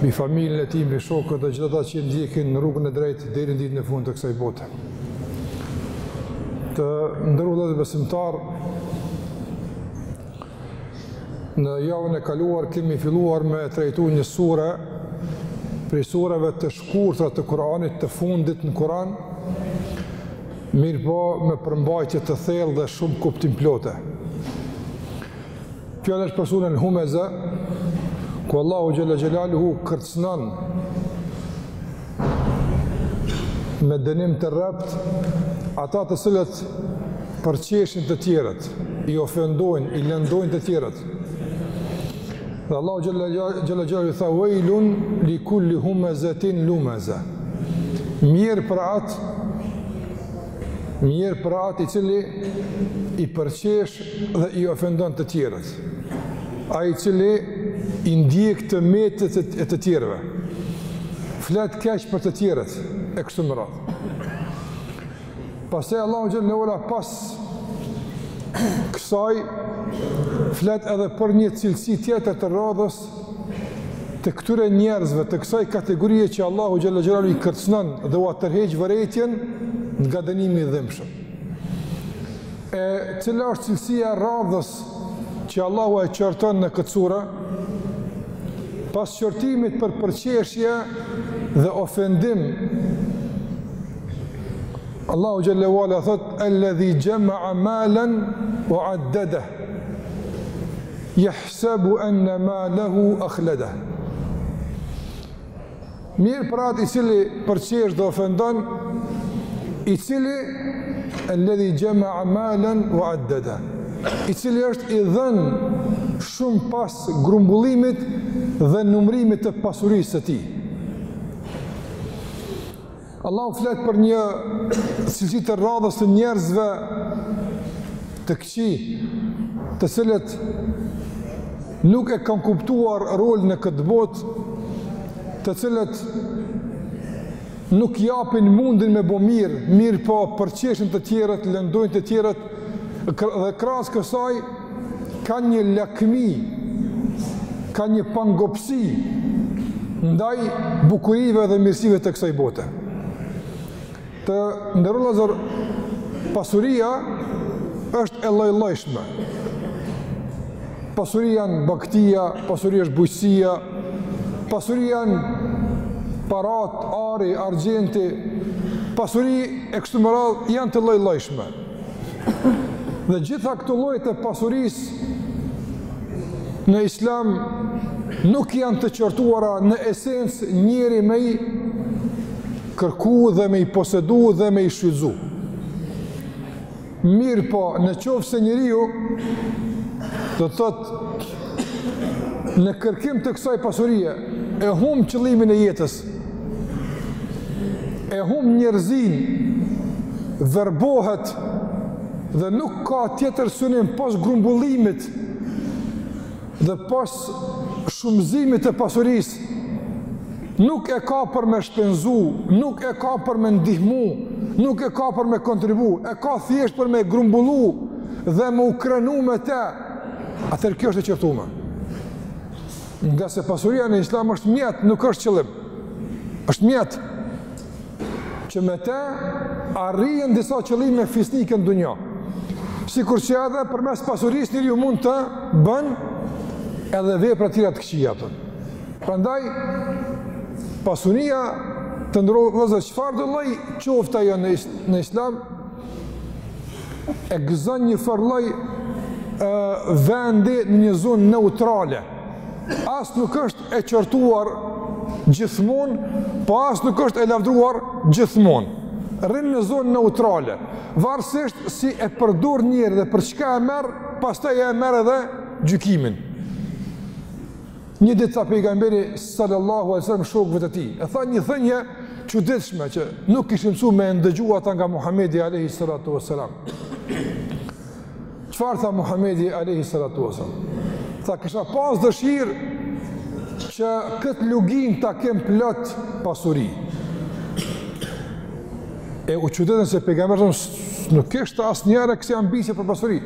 mbi familjen e tij, mbi shokët dhe gjithë ata që ndjekin rrugën e drejtë deri në ditën e fundit të kësaj bote. Të nderuar besimtarë, në javën e kaluar kemi filluar me trajtu një sure prej sureve të shkurtra të Kur'anit të fundit në Kur'an, mirëpo me përmbajtje të thellë dhe shumë kuptimplote. Fjala është për surën Humeze, ku Allahu xhel-le xhelaluhu kërcënon me dënim të rreptë ata të cilët përqeshin të tjerët, i ofendojnë, i lëndojnë të tjerët. Dhe Allahu xhel-le xhelaluhu tha vejlun li kul-li humezetin lumeze. Mjerë për atë Mjerë për atë i cili i përqesh dhe i ofendon të tjerët. Ai i cili i ndjek të metat e të tjerëve. Flet keq për të tjerët e kështu me radhë. Pastaj Allahu xhel-le xhelaluhu pas kësaj flet edhe për një cilësi tjetër të radhës të këtyre njerëzve, të kësaj kategorie që Allahu xhel-le xhelaluhu i kërcnon dhe ua tërheq vërejtjen nga dënimi i dhimshëm. E cila është cilësia e radhës që Allahu e qorton në këtë sure, pas qortimit për përqeshje dhe ofendim, Allahu xhel-le xhelaluhu thotë, El-ledhi xhemea malen ve addedeh, Jahsebu enne malehu ahledeh. Mjerë për atë i cili përqesh dhe ofendon, i cili el-ledhi xhemea malen ve addedeh, i cili është i dhënë shumë pas grumbullimit dhe numrimit të pasurisë së tij. Allahu flet për një cilësi të radhës të njerëzve të këqij, të cilët nuk e kanë kuptuar rolin në këtë botë, të cilët nuk japin mundin me bo mirë, mirëpo përqeshin të tjerët, lëndojnë të tjerët, dhe krahas kësaj ka një lakmi, ka një pangopësi ndaj bukurive dhe mirësive të kësaj bote. Të nderuar vëllezër, pasuria është e llojllojshme. Pasuri janë baktia, pasuria është bujësia, pasuri janë paratë, ari, argjenti, pasuri e kështu me radhë janë të llojllojshme. Dhe gjitha këto lloje të pasurisë në Islam nuk janë të qortuara në esencë njeri me i kërku dhe me i posedu dhe me i shfrytzu. Mirëpo, në qoftë se njeriu, do të thotë në kërkim të kësaj pasurie, e hum qëllimin e jetës, e hum njerëzinë, verbohet dhe nuk ka tjetër synim pos grumbullimit dhe pos shumëzimit të pasurisë, nuk e ka për me shpenzu, nuk e ka për me ndihmu, nuk e ka për me kontribu, e ka thjesht për me grumbullu dhe me u krenu me te, atëherë kjo është e qortume. Ngase pasuria në islam është mjet, nuk është qëllim. është mjet. Që me te arrijen disa qëllime fisnike në dunja. Sikur që edhe përmes pasurisë njeriu mund të bën edhe vepra tjera të këqija. Prandaj, pasuria të nderuar vëllezër, çfarëdo lloj qoftë ajo në islam, e gëzon një farë lloj vendi në një zonë neutrale. As nuk është e qortuar gjithmonë, po as nuk është e lavdëruar gjithmonë. Rrin në zonë neutrale, varësisht si e përdor njeri dhe për çka e merr, pastaj e merr edhe gjykimin. Një ditë tha pejgamberi sallallahu alaihi wasallam shokëve të tij, e tha një thënie të çuditshme që nuk ishin mësu me e ndëgju ata nga Muhamedi alaihi salatu wasallam. Çfarë tha Muhamedi alaihi salatu wasallam? Tha kisha pas dëshirë që këtë luginë ta kem plot pasuri. E u çuditën se pejgamberi nuk kishte asnjëherë kësi ambicie për pasuri.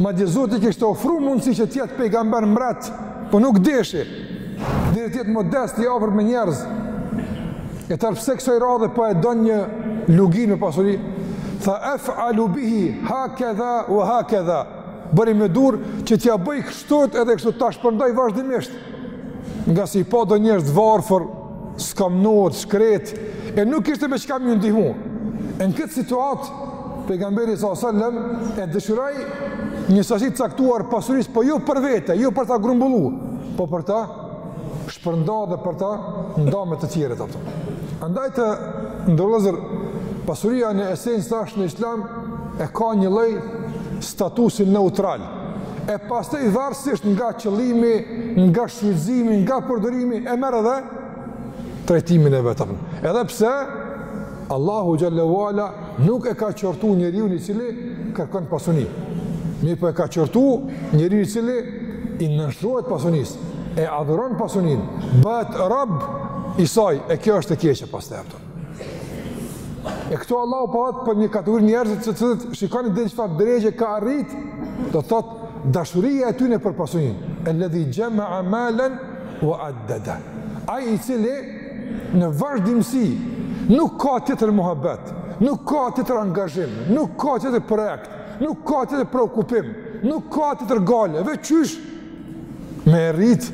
Madje Zoti i kishte ofru mundësi që të jetë pejgamber mbret Po nuk deshi, deshi të jetë modest, i afërt me njerëz, e atëherë pse kësoj radhe po e don një luginë me pasuri, tha ef'alu bihi, hakedha, ue hakedha, bëri me dorë që t'ia bëj kështu edhe kështu, ta shpërndaj vazhdimisht, ngase i pa do njerëz të varfër, Skamnorë, të shkretë, e nuk kishte me çka me i ndihmu. Në këtë situatë, pejgamberi sallallahu alajhi wasallam e dëshiroi një sasi të caktuar të pasurisë, po jo për vete, jo për ta grumbullu, po për ta shpërnda dhe për ta nda me të tjerët ato. Andaj të nderuar vëllezër, pasuria në esencë tash në islam e ka një lloj statusi neutral. e pastaj varësisht nga qëllimi, nga shfrytëzimi, nga përdorimi e merr edhe trajtimin e vetëm. Edhe pse Allahu xhel-le ue ala nuk e ka qortu njeriun i cili kërkon pasuni. Mirëpo e ka qortu njeriun i cili i nënshtrohet pasunis, e adhuron pasunin, bëhet rob i saj, e kjo është e keqe pastaj, a kupton. E këtu Allahu po flet për një kategori njerëzish të cilët shikoni deri çfarë derexhe ka arrit, do thotë dashuria e tyre për pasuninë. Alladhi jama'a malan wa addada. Ai i cili në vazhdimsi nuk ka tjetër muhabet, nuk ka tjetër angazhim, nuk ka tjetër projekt, nuk ka tjetër preokupim, nuk ka tjetër gajle, veç qysh me e rrit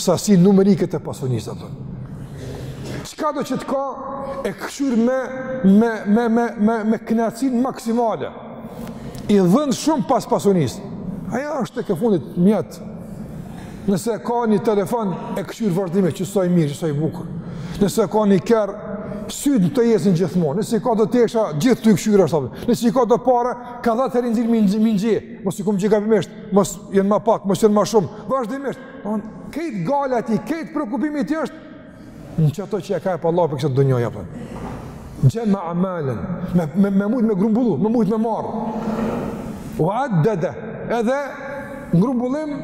sasinë numerike të pasunisë, a kupton. Çkado që të ka e këqyr me, me, me, me, me, me knaqsinë maksimale, i dhënë shumë pas pasunisë, ajo është tek e fundit mjet, nëse ka një telefon e këqyr vazhdimisht qe sa i mirë, qe sa i bukur, nëse ka një kerr, sytë te i jesin gjithmonë, nëse ka do tesha, gjithë tu i këqyr është, nëse ka do pare, ka dhjetë herë i nxjerr me i ngjeh, mos i kum ngjeh gabimisht, mos jenë ma pak, mos jenë ma shumë, vazhdimisht, krejt gajlja e tij, krejt preokupimi i tij është, në qato që e ka e pa Allah për këtë dynja, a kupton, xheme'a malen, me, me, me mujtë me grumbullu, me mujtë me marrë, ue addede, edhe grumbullim,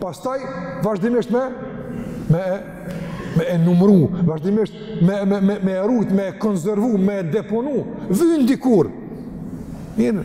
pastaj, vazhdimisht me, me, me e numru, vazhdimisht me, me, me, me e rujt, me e konzervu, me e deponu, vyn dikur, mirë,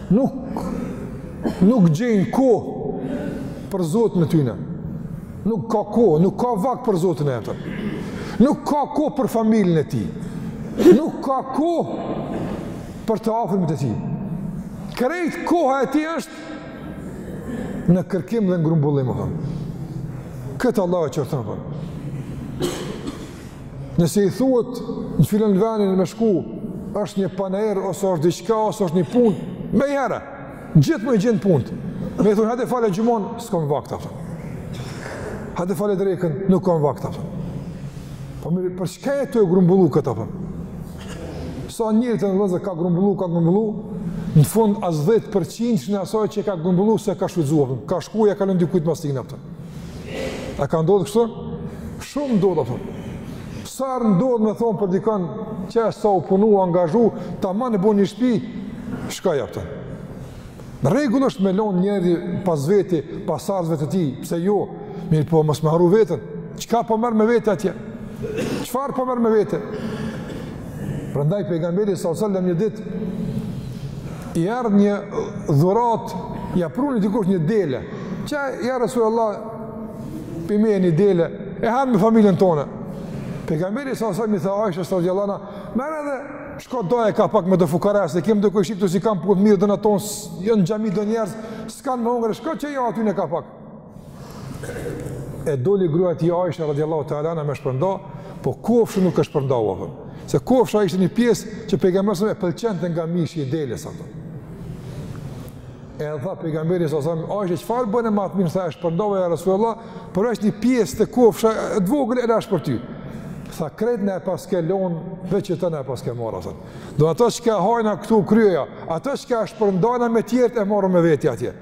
Nuk, nuk gjejnë kohë për Zotin e tyne. Nuk ka kohë, nuk ka vakt për Zotin e vet. Nuk ka kohë për familjen e tij. Nuk ka kohë për të afërmit e tij. Krejt koha e tij është në kërkim dhe ngrumbullim. Këtë Allahu e qorton, pra. Nëse i thuhet në filan venin me shku, është një panair ose është diçka ose është një punë, menjëherë. Gjithmonë i gjen punë. Me thonë hajde fale xhumanë, s'kam vakt atë. Hajde fale drekën, nuk kam vakt atë. Po mirë, për çka je tu grumbullu këtë apo? Sa njerëz të vëzë ka grumbullu, ka grumbullu, në fund as 10% e asaj që ka grumbullu s'e ka shfrytzuar. Ka shkuar ja ka lon dikujt mas tij, a kupton. A ka ndodhë kështu? Shumë ndodh, a kupton. Sa herë ndodh me thonë për dikën, qe sa u punu, angazhu, taman e boni një shpi, shkoi, a kupton. Në rregull është me lonë njeri pas veti, pasardhësve të tij, pse jo, mirëpo mos me harru veten, çka po merr me vete atje? Çfarë po merr me vete? Prandaj, pejgamberi, salallahu alejhi ve selem një ditë, i erdh një dhuratë, ia pruni dikush një dele, qe ja Resulullah, prume një dele, e hani me familjen tonë. Pejgamberi s.a.s. i tha Aishes radijallahu anha, merre edhe shko daje ka pak me do fukare, i kemi do kojshi këtu s'i kanë punët mirë domethonë, janë n'xhami do njerëz, s'kanë me hongër, shko çoja atyne ka pak. e doli gruaja e tij Aisha radhiyallahu ta'ala anha me shpërnda, po kofshë nuk e shpërndau atë. Se kofsha ishte një pjesë që pejgamberi sa e pëlqente nga mishi i delës atë. E tha pejgamberi sa sa Aisha çfarë bëne me atë mish tha e shpërndava ja Rasulullah, përveç një pjesë të kofsha e vogël e lash për ty. Tha krejt na e paske lon veç qetë na e paske marrë asat. Do ato çka hajna këtu kryhen, ato çka shpërndajna me tjertë e marrim me veti atje.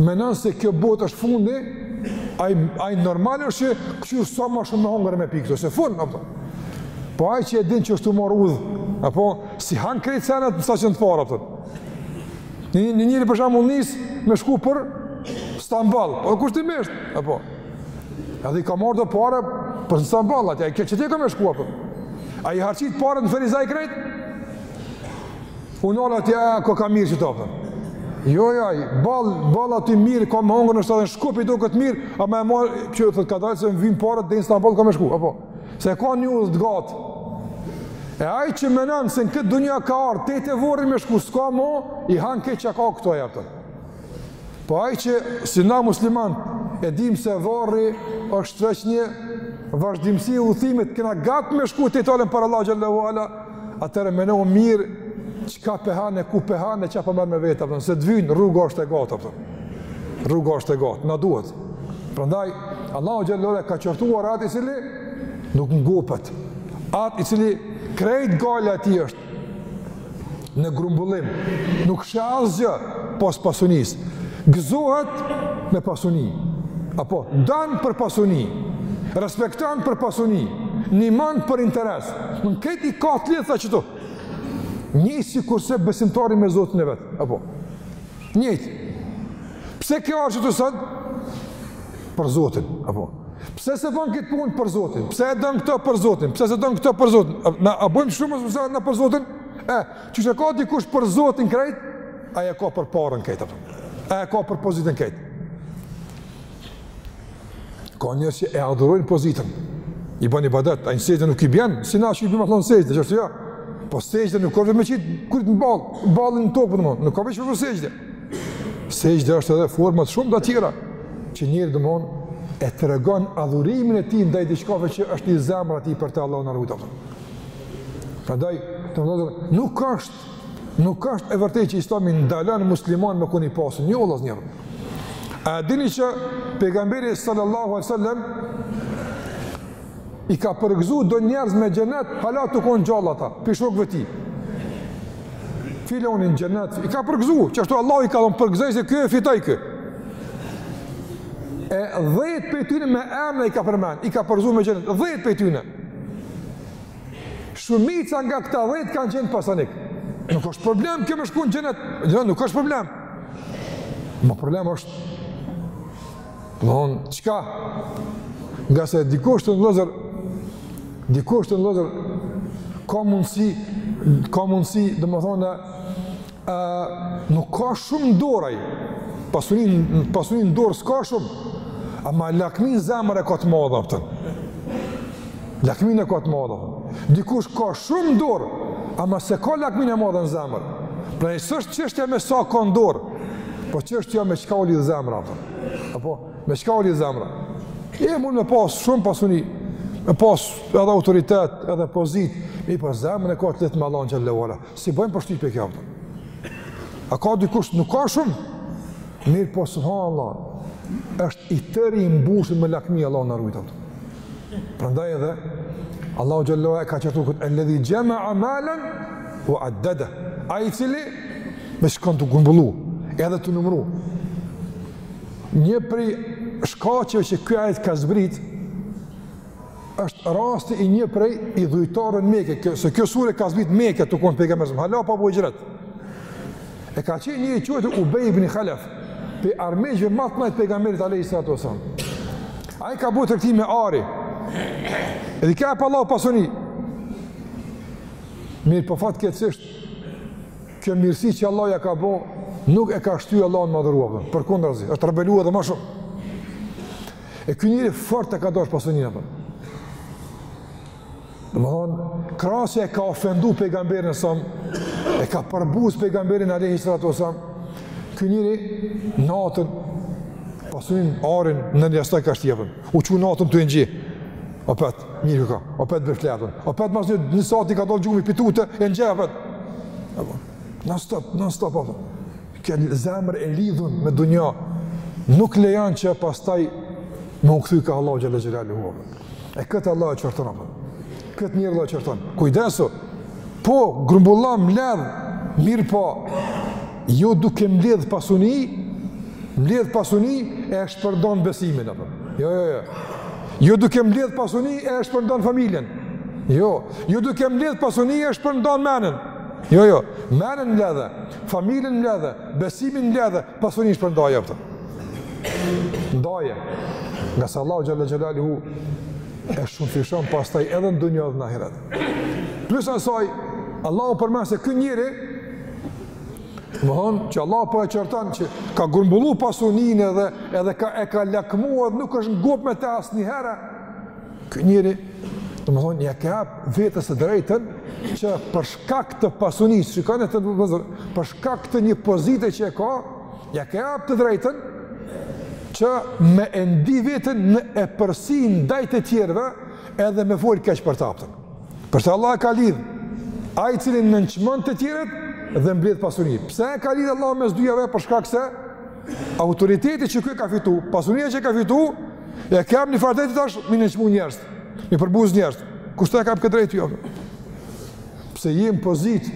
menon se kjo botë është fundi, ai ai normal është që kqyr sa më shumë me hongër me pi këtu, se fundi apo. Po ai që e din që është tu marrë udhë, apo s'i han krejt senet në stacion të parë a kupton. Një njeri për shembull nis me shku për Stamboll, po kushtimisht apo. Edhe i ka marrë do pare për Stamboll atë, ai që ka me shku apo. A i harxhit paret në Ferizaj krejt. Thonë atje a koka mirë qitu a kupton. Jo, jo, ai, ball, ball aty mirë, ka me hongër në shtadën shkupi do këtë mirë, a me e marrë, kjo thotë kadalë se më vyn paret deri në Istanbul kam me shku, apo. Se ka një udhë të gatë. E ai që mendon se në këtë dunja ka ardhur te te vorri me shku, s'ka më, i han këtë çka ka këtu ajo atë. Po ai që si na musliman e dim se varri është veç një vazhdimësi e udhëtimit, kena gatë me shku të dalim para Allahut xhel-le ve ala, atëherë meno mirë çka po han e ku po han e çka po merr me veti, a kupton, se të vyn, rruga është e gatë, a kupton. rruga është e gatë, na duhet. Prandaj, Allahu xhel-le ve ala e ka qërtuar atë i cili nuk ngopet, atë i cili krejt gajlja e tij është në grumbullim, nuk sheh asgjë pos pasunisë, gëzohet me pasuni, apo don për pasuni, respekton për pasuni, nihmon për interes, Krejt i ka të lidhta qëtu. Njëjtë sikurse besimtari me Zotin e vet. Apo? Njëjtë. Pse ke ardh qëtu sot? Për Zotin. Apo? Pse s'e bon këtë punë për Zotin? Pse e don këto për Zotin? Pse s'e don këto për Zotin? A, na, a bëjmë shumë sene për Zotin? E, qe e ka dikush për Zotin krejt? A e ka për paren krejt? Apo? A e ka për pozitën krejt? Ka njerëz që e adhurojnë pozitën. I bën ibadet, ai sexhde nuk i bjen, si na bim domethonë sexhde, qështu jo. Po sexhde nuk është me qit kryt n'ball, ballin në tokë domon, nuk ka veç për sexhde. Sexhde është edhe forma shumë të tjera që njeri domon e tregon adhurimin e tij ndaj diçkave që e shtyn zemra e tij për të Allahu na rujt. Prandaj, të ndodhur, nuk është Nuk është e vërtetë që Islami ndalon muslimanin me konë i pasun. A dini që pejgamberi sallallahu alaihi wasallam i ka përgëzu do njerëz me xhenet, hala tu konë gjallë ata, prej shokëve t'tij. Filonin n'xhenet, i ka përgëzu, që ashtu Allah i ka thënë përgëzoje se ky e fitoi ky. E dhjetë prej tyne me emna i ka përmen, i ka përgëzu me xhenet, dhjetë prej tyne. Shumica nga këta dhjetë kanë qenë pasanik. Nuk është problem kjo me shku në xhenet. Jo, nuk është problem. Ma problem është domethënë, çka? Ngase dikush, të nderuar, dikush, të nderuar, ka mundsi ka mundsi, domethënë Ë, nuk ka shumë n'dorë ai. Pasuni, pasuni n'dorë s'ka shumë. Ama lakminë n'zemër e ka të madhe, kupton. Lakminë e ka të madhe. Dikush ka shumë n'dorë, ama s'e ka lakminë e madhe në zemër. Pra s'është çështja me sa ka në dorë, po çështja me çka u lidh zemra. Apo, me çka u lidh zemra. E mund me pas shumë pasuni, me pas edhe autoritet, edhe pozitë, mirëpo zemrën e ka të lidht me Allahun xhel-le ue ala. S'i bën përshtypje kjo? A ka dikush, nuk ka shumë, mirëpo subhanallah, është i tëri i mbushun me lakmi, Allahu na rujttë. Prandaj edhe, Allahu xhel-le ue ala e ka qortu këtë, el-ledhi xheme'a malen ue addedeh, ai i cili, me shkon tu grumbullu, edhe tu numru. Një prej shkaqeve që ky ajet ka zbrit, është rasti i një prej idhujtarëve n'Mekë, kjo, se kjo sure ka zbrit n'Mekë tu konë pejgamberi a.s., hala pa bo hixhret. E ka qenë një i quejtur Ubej ibn Khalef, prej armiqve ma të mëdhenj t'pejgamberit alejhi salatu ue selam. Ai ka bo tregti me ari, edhe ka e paluar pasuni. Mirëpo fatkeqësisht, kjo mirësi që Allahu ia ka bo, nuk e ka shty Allahun me madhëru, përkundrazi, është rebelu edhe ma shumë. E ky njeri fort e ka dasht pasuninë, kupton. Domethënë, krahas e ka ofendu pejgamberin a.s., e ka përbuz pejgamberin alejhi salatu ue selam, ky njeri natën, pasuninë, arin nën jastëk e ka shti, kupton, u çu natën tu e njeh, opet, mirë ka, opet ra fletën, opet mas një një sahati i ka dalë gjumi prej tute, e njeh, opet, non stop, non stop, kupton, Kjo zemër e lidhun me dunja, nuk lejon që pastaj me u kthy kah Allahu xhel-le xhelaluhu. E këtë Allahu e qorton, kupton. Këtë njeri Allahu e qorton. Kujdesu, po, grumbullo, mledh, mirëpo, jo duke mledh pasuni, mledh pasuni e shpërdor besimin, apo. Jo, jo, jo. Jo duke mledh pasuni e shpërdor familjen. Jo, jo duke mledh pasuni e shpërdor menën. Jo, jo, menen mbledhe, familjen mbledhe, besimin mbledhe, pasunin shpërndaje, a kupton. Ndaje, ngase Allahu xhel-le xhelaluhu, e shumëfishon pastaj edhe në dunja dhe në ahiret. Plus asaj, Allahu përmend se ky njeri, domethënë që Allahu po e qorton që ka grumbullu pasunin edhe, edhe ka, e ka lakmu edhe nuk është ngop me te asnjëherë, Ky njeri, domethënë, ja ke ap vetes të drejtën, që për shkak të pasunisë, që ka, të nderuar vëllezër, për shkak të një pozite që e ka, ja ke ap të drejtën, që me e ndi veten në epërsi ndaj të tjerëve, edhe me fol keq për ta, a kupton. Përse Allahu e ka lidh, ai i cili nënçmon të tjerët, dhe mbledh pasuni. Pse e ka lidh Allahu mes të dyjave, për shkak se, Autoriteti që ky e ka fitu, pasunia që e ka fitu, e kam një far drejte tash, me i nënçmu njerëz, me i përbuz njerëz, kush tha e kam këtë drejtë jo? Pse je n'pozitë,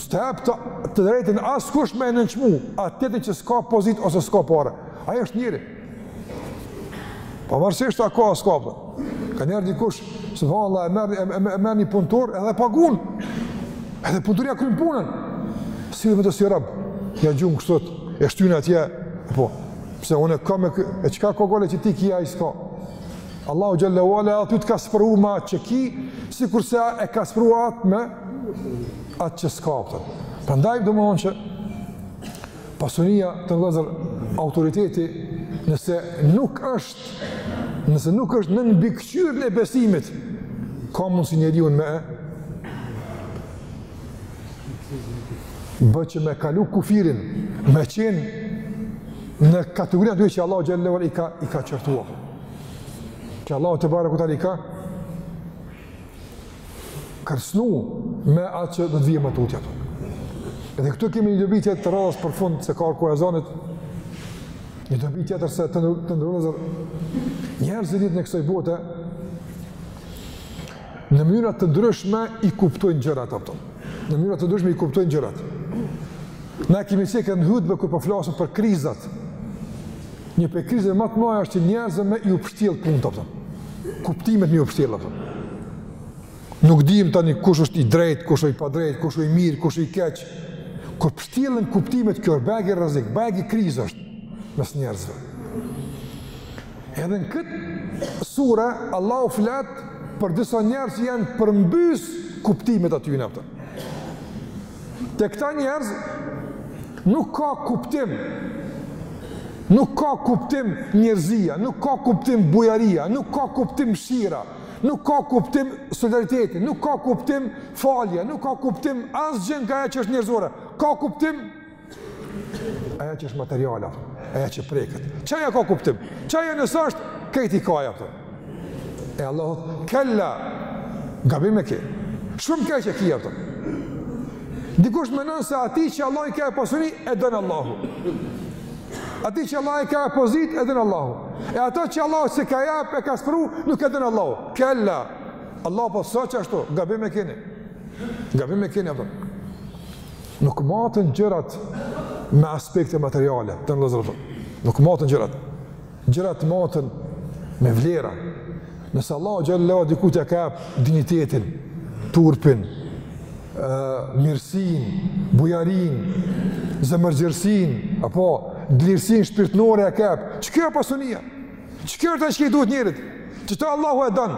s'të ep të, të drejtën askush me nënçmu, atë tjetrin që s'ka pozitë ose s'ka pare, ai është njeri. Pavarësisht a ka a s'ka, a kupton. Kaniher dikush, subhanAllah, e merr, e, e, e një punëtor edhe pagun, edhe punëtori ia kryn punën, sillet me të si rob, ja gjun kështu, E shtyn atje, po, pse unë kam e, e çka ka gole që ti ki ai s'ka. Allahu xhel-le ue ala ty të ka sprovu me atë që ki, sikurse e ka sprovu atë me atë që s'ka, a kupton. Prandaj, domethënë që pasunia të nderuar vëllezër autoriteti nëse nuk është nëse nuk është nën mbikëqyrjen e besimit ka mundësi njeriun me e Bë që me kalu kufirin, me qenë në kategorinë e atyre që Allahu xhel-le ue ala i ka, i ka qortu. Që Allahu tebareke ue teala i ka kërcnu me atë që do të vijë më tutje. Dhe këtu kemi një dobi tjetër të radhës për fund se ka ardh koha e ezanit, një dobi tjetër se të nderuar vëllezër, njerëzit e kësaj bote, Në mënyra të ndryshme i kuptojnë gjërat, a kupton. Në mënyra të ndryshme i kuptojnë gjërat. Na e kemi cek në hutbe kur po flasim për krizat. Një pej krizave më të mëdha është që njerëzve me iu pshtjell punët, a kupton. Kuptimet me iu pshtjell, a kupton. Nuk dimë tani kush është i drejtë, kush është i padrejtë, kush është i mirë, kush është i keq. Kur pshtjellen kuptimet kjo është bajagi rrezik, bajagi krizë është mes njerëzve. Edhe në këtë sure, Allahu flet për disa njerëz që janë përmbys kuptimet atyne, a kupton. Te këta njerëz nuk ka kuptim, nuk ka kuptim njerëzia, nuk ka kuptim bujaria, nuk ka kuptim mëshira, nuk ka kuptim solidariteti, nuk ka kuptim falja, nuk ka kuptim asgjë nga ajo që është njerëzore, ka kuptim Aja që është materiale, aja që preket. Qaja ka kuptim? Qaja nëse s'është, këti ka, a kupton. E Allahu thotë, kella, gabim e ke. Shumë keq e ki, a kupton. Dikush menon se atij që Allahu i ka jep pasuni, e don Allahu. Atij që Allahu i ka jep pozitë, e don Allahu. E ato që Allahu s'i ka jap e ka sprovu, nuk e don Allahu. Kella, Allahu po s'o qashtu, gabim e keni. Gabim e keni, a kupton. Nuk maten gjërat me aspekte materiale, të nderuar vëllezër. Nuk maten gjërat. Gjërat maten me vlera. Nëse Allahu xhele ve ala dikujt ia ka jep dinjitetin, turpin, mirësinë, bujarinë, zemërgjerësinë, apo dlirësinë shpirtnore ia ka jep, qekjo është pasunia. Qekjo është ajo që i duhet njerit, qeto Allahu e don,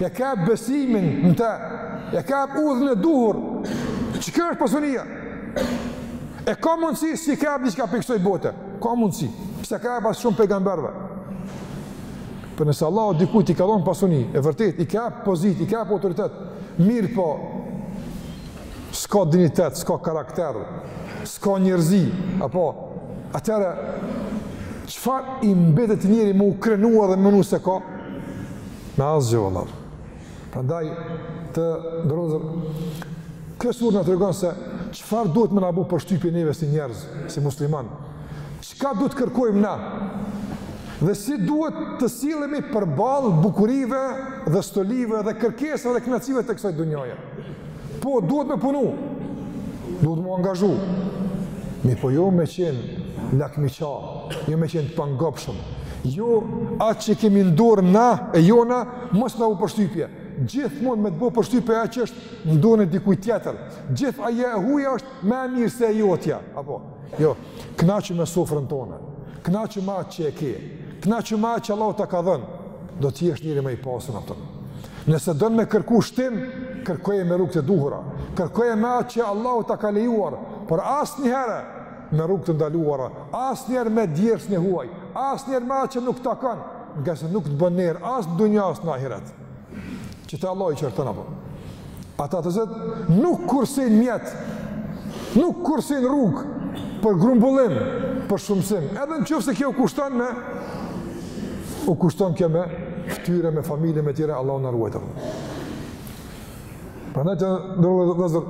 ia ka jep besimin në te, ia ka jep udhën e duhur, qekjo është pasunia, e ka mundësi s'i ka jap diçka prej kësaj bote, ka mundësi, po s'i ka jep as shumë pejgamberve, por nëse Allahu dikujt i ka dhonë pasuni, e vërtetë, i ka jap pozitë, i ka jap autoritet, mirëpo, s'ka dinjitet, s'ka karakter, s'ka njerzi, apo, atëherë, Çfarë i mbetet atij njeri me u krenua dhe me menu se ka? Me asgjë valla. Prandaj të nderuar vëllezër, kjo sure na tregon se çfarë duhet me na bo përshtypje neve si njerëz, si musliman? Çka duhet të kërkojmë na? Dhe si duhet të sillemi përballë bukurive dhe stolive dhe kërkesave dhe knaqsive të kësaj dunjaje? Po, duhet me punu, duhet me u angazhu, mirëpo jo me qenë lakmiqarë, jo me qenë të pangopshëm, jo atë që kemi n'dorë na e jona, mos na bo përshtypje, gjithmonë me të bo përshtypje ajo që është n'dorën e dikujt tjetër, gjithë ajo e huja është më e mirë se e jotja, apo? Jo, kënaqu me sofrën tonë, kënaqu me atë që e ke, kënaqu me atë që Allahu ta ka dhënë, do të jesh njeri më i pasur, a kupton. Nëse don me kërku shtim, kërkoje me rrugët e duhura, kërkoje me atë që Allahu ta ka lejuar, por asnjëherë me rrugë të ndaluara, asnjëherë me djersën e huaj, asnjëherë me atë që nuk të takon, ngase nuk të bën nder as në dunja as në ahiret. Që të Allahu i qorton apo. Ata të zezt nuk kursin mjet, nuk kursin rrugë për grumbullim, për shumësim. Edhe në qoftë se kjo u kushton me, u kushton kjo me ftyrë, me familje, me tjera, Allahu na ruajtë. Pra ne, të nderuar vëllezër,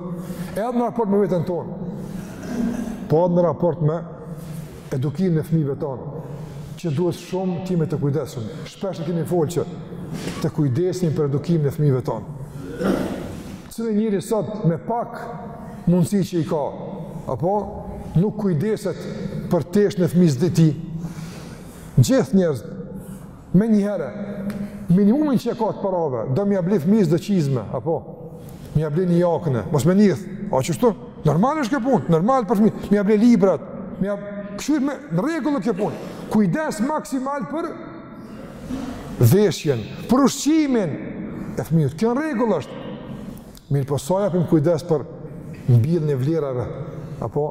edhe në raport me vetën tonë, po edhe në raport me Edukimin e fëmijëve tanë, që duhet shumë të jemi të kujdesshëm. Shpesh e kemi folë që të kujdesemi për edukimin e fëmijëve tanë. Cili njeri sot me pak mundësi që i ka, apo nuk kujdeset për teshën e fëmijës së tij, gjithë njerëzit, Menjëherë, minimumin që e ka të parave, do me ia ble fëmijës do çizme, apo? Me ia ble një jakne, mos me nith, a qështu? Normal është kjo punë, normal për fëmijë, me ia ble librat, me ia ble... Kështu me në rregull kjo punë. Kujdes maksimal për veshjen, për ushqimin e fëmijës. Kjo në rregull është. Mirëpo sa japim kujdes për mbjelljen e vlerave apo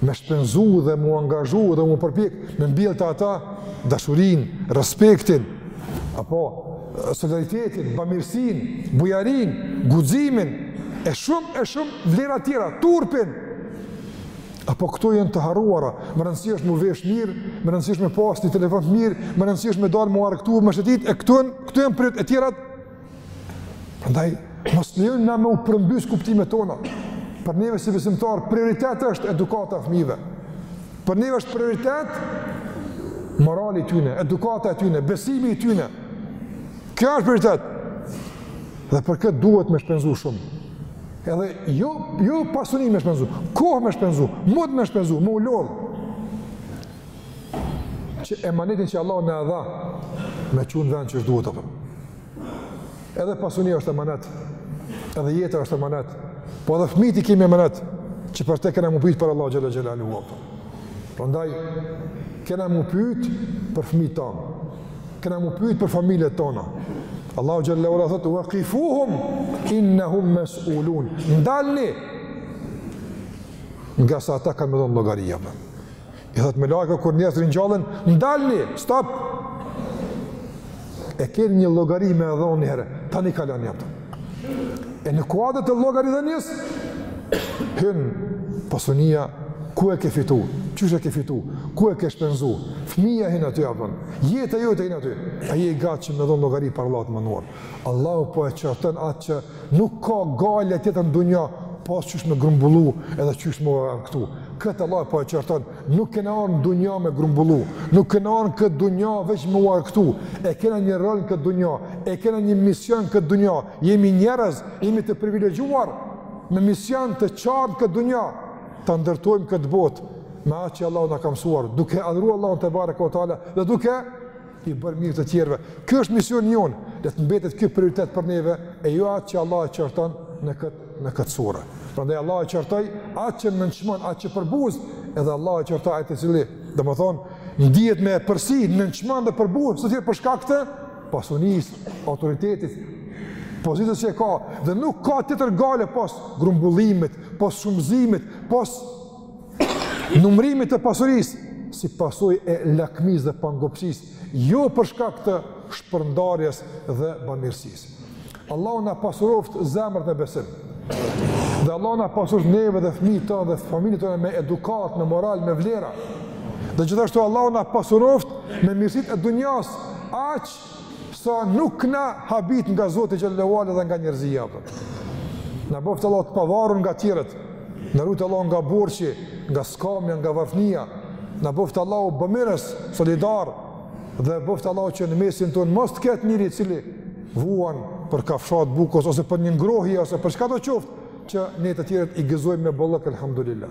me shpenzu dhe m'u angazhu dhe m'u përpjek me mbjell te ata dashurinë, respektin, apo solidaritetin, bamirësinë, bujarinë, guximin, e shumë, e shumë vlera tjera, turpin, apo këto janë të harruara, me rëndësi është m'u vesh mirë, me rëndësi është me pas një telefon të mirë, me rëndësi është me dalë m'u argëtu, me shëtit, e këto janë, këto janë prioritet, e tjerat, Prandaj mos lejojmë na me u përmbys kuptimet tona. Për neve si besimtar prioritet është edukata e fëmijëve. Për neve është prioritet morali i tyne, edukata e tyne, besimi i tyne. Kjo është prioritet. Dhe për këtë duhet me shpenzu shumë. Edhe jo, jo pasuni me shpenzu, kohë me shpenzu, mund me shpenzu, me u lodhë. që emanetin që Allahu na e dha me çu në vend qysh duhet, apo. Edhe pasunia është emanet, edhe jeta është emanet, po edhe fmijt i kemi emanet që për ta kena m'u pytë para Allahut Xhele Xhelaluhu, apo. Prandaj, kena m'u pytë për fmijt tanë, kena m'u pytë për familjet tona. Allahu Xhele ue Ala thotë, vakifuhum, innahum mesulun, ndalni, ngase ata kanë me dhonë llogari, apo. I thotë melaikave kur njerëzit ringjallen, ndalni, stop! E keni një llogari me e dhonë njëherë, tani kaloni, a kupton. E në kuadër të llogaridhënies, hynë pasunia ku e ke fitu, qysh e ke fitu, ku e ke shpenzu, fëmija hynë aty a kupton, jeta jote hynë aty, a je i gatë që me dhonë llogari para Allahut të madhnuar. Allahu po e qorton atë që nuk ka gale tjetër në dunja, pos qysh me grumbullu edhe qysh me hangër këtu. Këtë Allahu po e qorton, nuk kena ardhë n'dunja me grumbullu, nuk kena ardhë n'këtë dunja veç me hangër këtu, e kena një rol n'këtë dunja, e kena një mision n'këtë dunja, jemi njerëz, jemi të privilegjuar me mision të qartë n'këtë dunja, ta ndërtojmë këtë botë, me atë që Allahu na ka mësuar, duke adhru Allahun tebareke ve teala, dhe duke i bërë mirë të tjerëve. Ky është misioni jonë, le të mbetet ky prioritet për neve e jo atë që Allahu e qorton në kët në kët sure. Prandaj Allahu e qortoi atë që nënçmon, atë që përbuz, edhe Allahu e qortoi atë i cili, domethënë, ndihet me epërsi nënçmon dhe përbuz të tjerët për shkak të pasunisë, autoritetit, pozitës që ka dhe nuk ka tjetër gale pos grumbullimit, pos shumëzimit, pos numrimit të pasurisë, si pasojë e lakmisë dhe pangopësisë, jo për shkak të shpërndarjes dhe bamirësisë. Allahu na pasuroftë zemrat me besim, dhe Allahu na pasuroftë neve dhe fëmijët tonë dhe familjet tona me edukatë, me moral, me vlera, dhe gjithashtu Allahu na pasuroftë me mirësitë e dunjas, aq Sa nuk na habit nga Zoti xhele ve ala dhe nga njerëzia apo. Na bëftë Allahu të pavarur nga tjerët. Na rujt Allahu nga borxhi, nga skamja, nga varfënia. Na bëftë Allahu bamirës, solidarë dhe bëftë Allahu që në mesin tonë mos të ketë njeri i cili vuan për kafshatë buke ose për një ngrohje ose për çka do qoftë që ne të tjerët i gëzojmë me bollëk alhamdulillah.